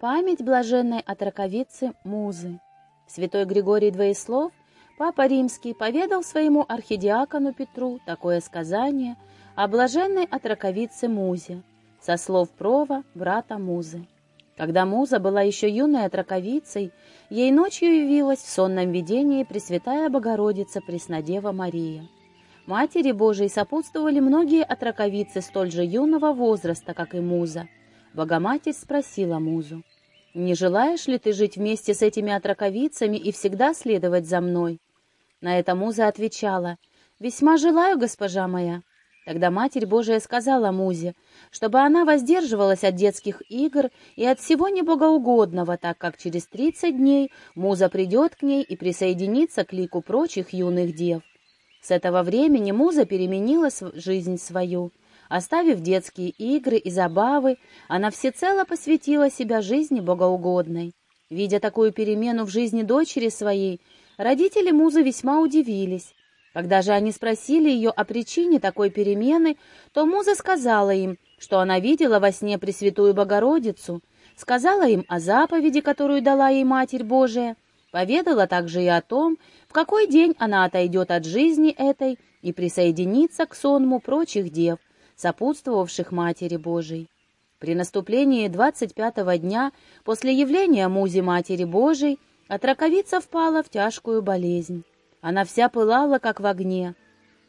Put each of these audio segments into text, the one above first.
Память блаженной отраковицы Музы. Святой Григорий Двоеслов, Папа Римский, поведал своему архидиакону Петру такое сказание о блаженной отраковице Музе, со слов Прова, брата Музы. Когда Муза была еще юной отраковицей, ей ночью явилась в сонном видении Пресвятая Богородица Преснодева Мария. Матери Божией сопутствовали многие отраковицы столь же юного возраста, как и Муза. Богоматерь спросила Музу, «Не желаешь ли ты жить вместе с этими отраковицами и всегда следовать за мной?» На это Муза отвечала, «Весьма желаю, госпожа моя». Тогда Матерь Божия сказала Музе, чтобы она воздерживалась от детских игр и от всего небогоугодного, так как через тридцать дней Муза придет к ней и присоединится к лику прочих юных дев. С этого времени Муза переменила жизнь свою. Оставив детские игры и забавы, она всецело посвятила себя жизни богоугодной. Видя такую перемену в жизни дочери своей, родители Музы весьма удивились. Когда же они спросили ее о причине такой перемены, то Муза сказала им, что она видела во сне Пресвятую Богородицу, сказала им о заповеди, которую дала ей Матерь Божия, Поведала также и о том, в какой день она отойдет от жизни этой и присоединится к сонму прочих дев, сопутствовавших Матери Божией. При наступлении двадцать пятого дня после явления Музи Матери Божией отраковица впала в тяжкую болезнь. Она вся пылала, как в огне.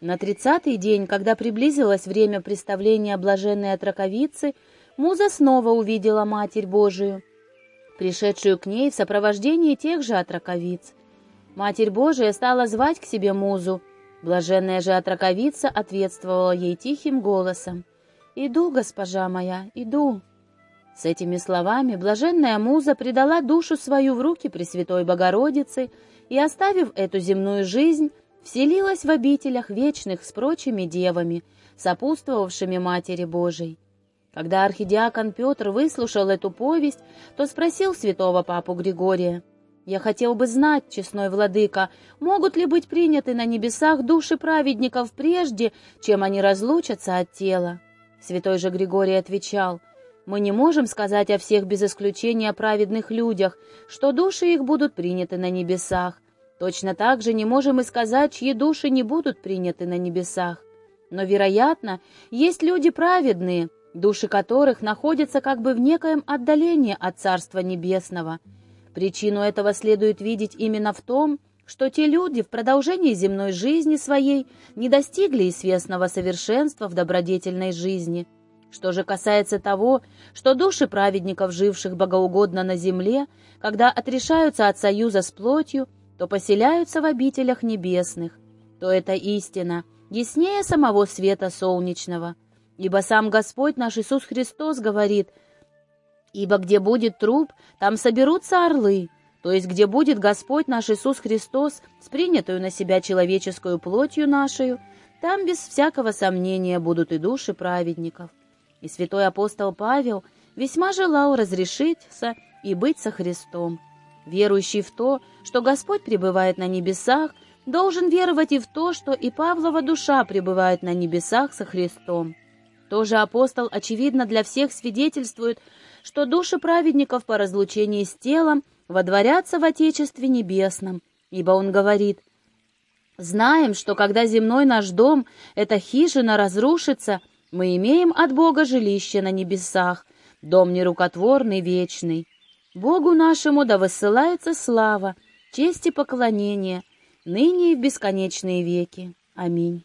На тридцатый день, когда приблизилось время представления блаженной отраковицы, Муза снова увидела Матерь Божию — пришедшую к ней в сопровождении тех же отраковиц. Матерь Божия стала звать к себе музу. Блаженная же отраковица ответствовала ей тихим голосом. «Иду, госпожа моя, иду». С этими словами блаженная муза предала душу свою в руки Пресвятой Богородицы и, оставив эту земную жизнь, вселилась в обителях вечных с прочими девами, сопутствовавшими Матери Божией. Когда архидиакон Петр выслушал эту повесть, то спросил святого папу Григория, «Я хотел бы знать, честной владыка, могут ли быть приняты на небесах души праведников прежде, чем они разлучатся от тела?» Святой же Григорий отвечал, «Мы не можем сказать о всех без исключения праведных людях, что души их будут приняты на небесах. Точно так же не можем и сказать, чьи души не будут приняты на небесах. Но, вероятно, есть люди праведные, души которых находятся как бы в некоем отдалении от Царства Небесного. Причину этого следует видеть именно в том, что те люди в продолжении земной жизни своей не достигли известного совершенства в добродетельной жизни. Что же касается того, что души праведников, живших богоугодно на земле, когда отрешаются от союза с плотью, то поселяются в обителях небесных, то это истина, яснее самого света солнечного – Ибо сам Господь наш Иисус Христос говорит, «Ибо где будет труп, там соберутся орлы». То есть, где будет Господь наш Иисус Христос с принятую на себя человеческую плотью нашей, там без всякого сомнения будут и души праведников. И святой апостол Павел весьма желал разрешиться и быть со Христом. Верующий в то, что Господь пребывает на небесах, должен веровать и в то, что и Павлова душа пребывает на небесах со Христом. Тоже апостол, очевидно, для всех свидетельствует, что души праведников по разлучении с телом водворятся в Отечестве Небесном, ибо он говорит, «Знаем, что когда земной наш дом, эта хижина, разрушится, мы имеем от Бога жилище на небесах, дом нерукотворный, вечный. Богу нашему да высылается слава, честь и поклонение, ныне и в бесконечные веки. Аминь».